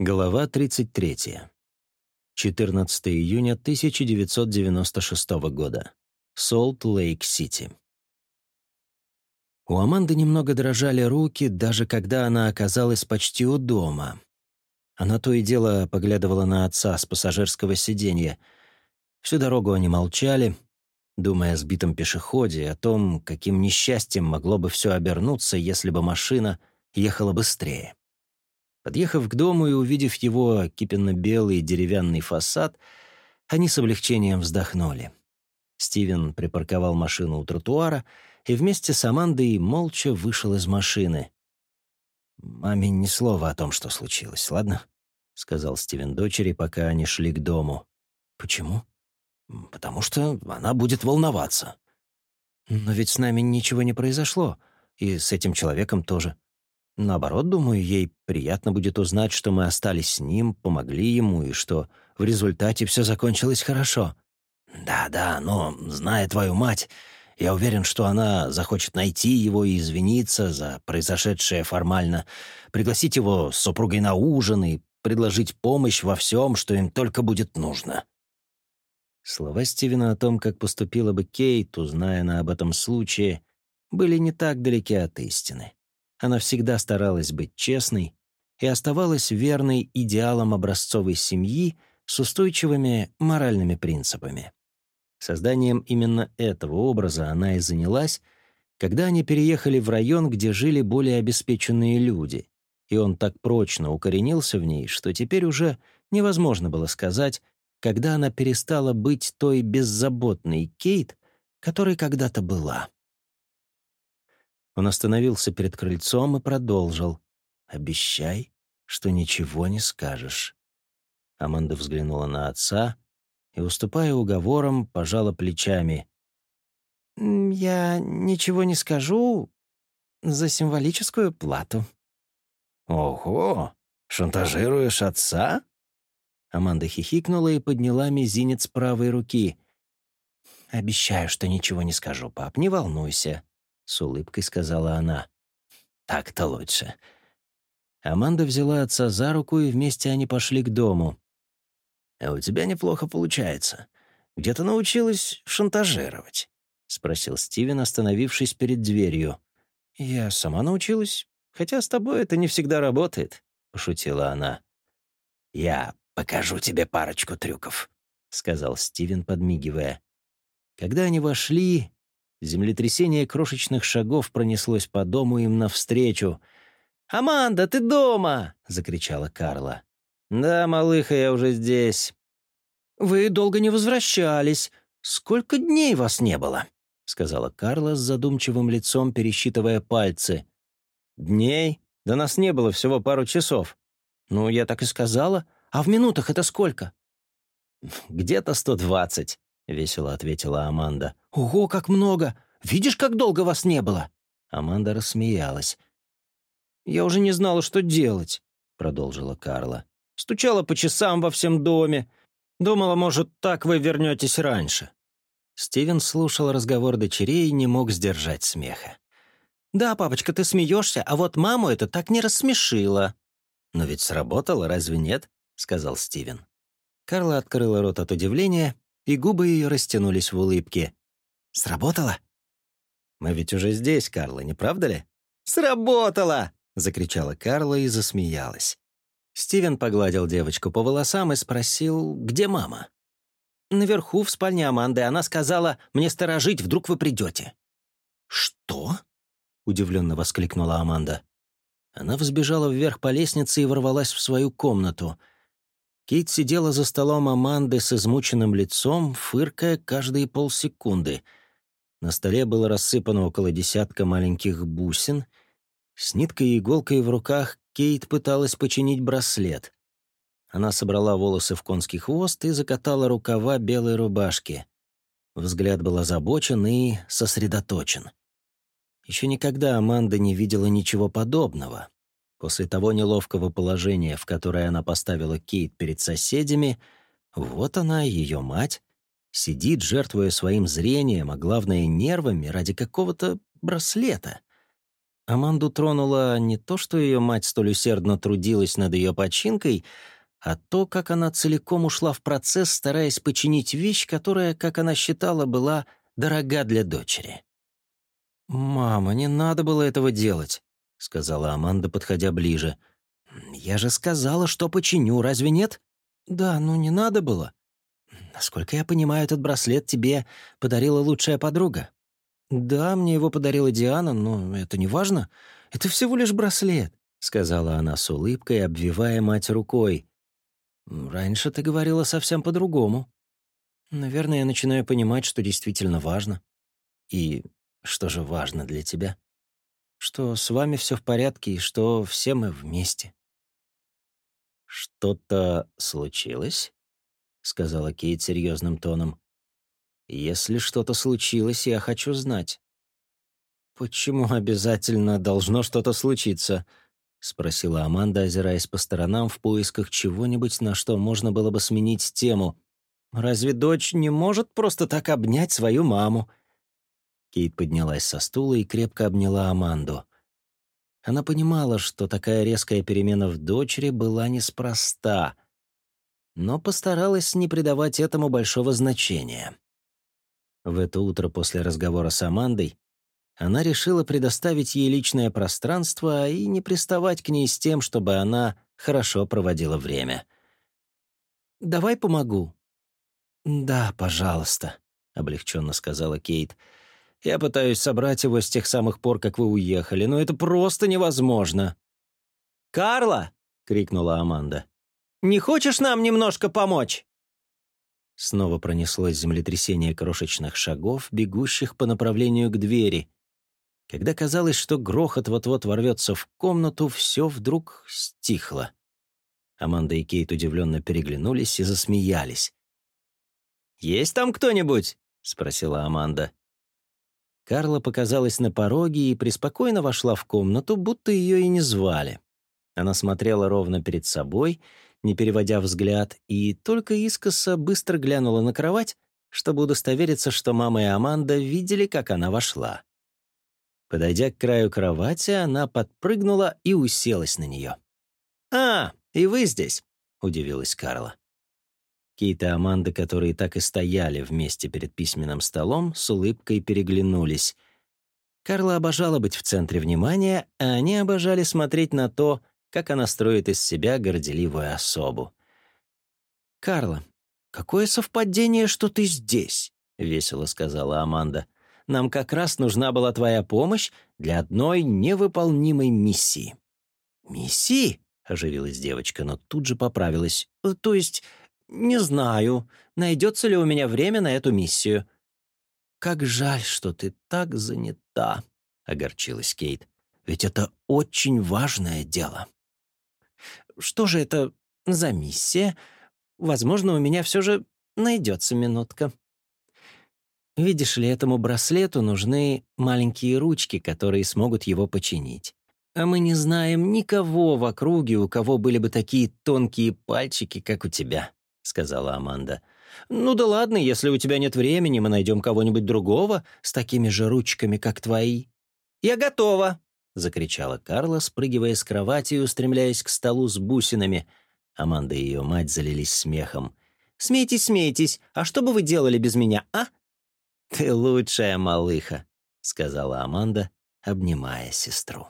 Глава 33. 14 июня 1996 года. Солт-Лейк-Сити. У Аманды немного дрожали руки, даже когда она оказалась почти у дома. Она то и дело поглядывала на отца с пассажирского сиденья. Всю дорогу они молчали, думая о сбитом пешеходе, о том, каким несчастьем могло бы все обернуться, если бы машина ехала быстрее. Подъехав к дому и увидев его кипенно-белый деревянный фасад, они с облегчением вздохнули. Стивен припарковал машину у тротуара и вместе с Амандой молча вышел из машины. «Маме ни слова о том, что случилось, ладно?» — сказал Стивен дочери, пока они шли к дому. «Почему?» «Потому что она будет волноваться». «Но ведь с нами ничего не произошло, и с этим человеком тоже. Наоборот, думаю, ей приятно будет узнать, что мы остались с ним, помогли ему, и что в результате все закончилось хорошо. Да-да, но, зная твою мать, я уверен, что она захочет найти его и извиниться за произошедшее формально, пригласить его с супругой на ужин и предложить помощь во всем, что им только будет нужно. Слова Стивена о том, как поступила бы Кейт, узная она об этом случае, были не так далеки от истины. Она всегда старалась быть честной и оставалась верной идеалам образцовой семьи с устойчивыми моральными принципами. Созданием именно этого образа она и занялась, когда они переехали в район, где жили более обеспеченные люди, и он так прочно укоренился в ней, что теперь уже невозможно было сказать, когда она перестала быть той беззаботной Кейт, которой когда-то была. Он остановился перед крыльцом и продолжил. «Обещай, что ничего не скажешь». Аманда взглянула на отца и, уступая уговорам, пожала плечами. «Я ничего не скажу за символическую плату». «Ого! Шантажируешь отца?» Аманда хихикнула и подняла мизинец правой руки. «Обещаю, что ничего не скажу, пап, не волнуйся», — с улыбкой сказала она. «Так-то лучше». Аманда взяла отца за руку, и вместе они пошли к дому. «А у тебя неплохо получается. Где ты научилась шантажировать?» — спросил Стивен, остановившись перед дверью. «Я сама научилась, хотя с тобой это не всегда работает», — пошутила она. «Я покажу тебе парочку трюков», — сказал Стивен, подмигивая. Когда они вошли, Землетрясение крошечных шагов пронеслось по дому им навстречу. «Аманда, ты дома!» — закричала Карла. «Да, малыха, я уже здесь». «Вы долго не возвращались. Сколько дней вас не было?» — сказала Карла с задумчивым лицом, пересчитывая пальцы. «Дней? Да нас не было всего пару часов». «Ну, я так и сказала. А в минутах это сколько?» «Где-то сто двадцать», — весело ответила Аманда. «Ого, как много! Видишь, как долго вас не было?» Аманда рассмеялась. «Я уже не знала, что делать», — продолжила Карла. «Стучала по часам во всем доме. Думала, может, так вы вернетесь раньше». Стивен слушал разговор дочерей и не мог сдержать смеха. «Да, папочка, ты смеешься, а вот маму это так не рассмешило». «Но ведь сработало, разве нет?» — сказал Стивен. Карла открыла рот от удивления, и губы ее растянулись в улыбке. «Сработало?» «Мы ведь уже здесь, Карла, не правда ли?» «Сработало!» — закричала Карла и засмеялась. Стивен погладил девочку по волосам и спросил, где мама. «Наверху, в спальне Аманды, она сказала, мне сторожить, вдруг вы придете». «Что?» — удивленно воскликнула Аманда. Она взбежала вверх по лестнице и ворвалась в свою комнату — Кейт сидела за столом Аманды с измученным лицом, фыркая каждые полсекунды. На столе было рассыпано около десятка маленьких бусин. С ниткой и иголкой в руках Кейт пыталась починить браслет. Она собрала волосы в конский хвост и закатала рукава белой рубашки. Взгляд был озабочен и сосредоточен. Еще никогда Аманда не видела ничего подобного. После того неловкого положения, в которое она поставила Кейт перед соседями, вот она, ее мать, сидит, жертвуя своим зрением, а главное — нервами ради какого-то браслета. Аманду тронула не то, что ее мать столь усердно трудилась над ее починкой, а то, как она целиком ушла в процесс, стараясь починить вещь, которая, как она считала, была дорога для дочери. «Мама, не надо было этого делать», — сказала Аманда, подходя ближе. «Я же сказала, что починю, разве нет?» «Да, ну не надо было. Насколько я понимаю, этот браслет тебе подарила лучшая подруга». «Да, мне его подарила Диана, но это не важно. Это всего лишь браслет», — сказала она с улыбкой, обвивая мать рукой. «Раньше ты говорила совсем по-другому. Наверное, я начинаю понимать, что действительно важно. И что же важно для тебя? Что с вами все в порядке и что все мы вместе». «Что-то случилось?» — сказала Кейт серьезным тоном. «Если что-то случилось, я хочу знать». «Почему обязательно должно что-то случиться?» — спросила Аманда, озираясь по сторонам в поисках чего-нибудь, на что можно было бы сменить тему. «Разве дочь не может просто так обнять свою маму?» Кейт поднялась со стула и крепко обняла Аманду. Она понимала, что такая резкая перемена в дочери была неспроста, но постаралась не придавать этому большого значения. В это утро после разговора с Амандой она решила предоставить ей личное пространство и не приставать к ней с тем, чтобы она хорошо проводила время. «Давай помогу». «Да, пожалуйста», — облегченно сказала Кейт. Я пытаюсь собрать его с тех самых пор, как вы уехали, но это просто невозможно». «Карла!» — крикнула Аманда. «Не хочешь нам немножко помочь?» Снова пронеслось землетрясение крошечных шагов, бегущих по направлению к двери. Когда казалось, что грохот вот-вот ворвется в комнату, все вдруг стихло. Аманда и Кейт удивленно переглянулись и засмеялись. «Есть там кто-нибудь?» — спросила Аманда. Карла показалась на пороге и преспокойно вошла в комнату, будто ее и не звали. Она смотрела ровно перед собой, не переводя взгляд, и только искоса быстро глянула на кровать, чтобы удостовериться, что мама и Аманда видели, как она вошла. Подойдя к краю кровати, она подпрыгнула и уселась на нее. «А, и вы здесь?» — удивилась Карла. Кейт и Аманда, которые так и стояли вместе перед письменным столом, с улыбкой переглянулись. Карла обожала быть в центре внимания, а они обожали смотреть на то, как она строит из себя горделивую особу. «Карла, какое совпадение, что ты здесь?» — весело сказала Аманда. «Нам как раз нужна была твоя помощь для одной невыполнимой миссии». «Миссии?» — оживилась девочка, но тут же поправилась. «То есть «Не знаю, найдется ли у меня время на эту миссию». «Как жаль, что ты так занята», — огорчилась Кейт. «Ведь это очень важное дело». «Что же это за миссия? Возможно, у меня все же найдется минутка». Видишь ли, этому браслету нужны маленькие ручки, которые смогут его починить. А мы не знаем никого в округе, у кого были бы такие тонкие пальчики, как у тебя. — сказала Аманда. «Ну да ладно, если у тебя нет времени, мы найдем кого-нибудь другого с такими же ручками, как твои». «Я готова!» — закричала Карла, спрыгивая с кровати и устремляясь к столу с бусинами. Аманда и ее мать залились смехом. «Смейтесь, смейтесь! А что бы вы делали без меня, а?» «Ты лучшая малыха», — сказала Аманда, обнимая сестру.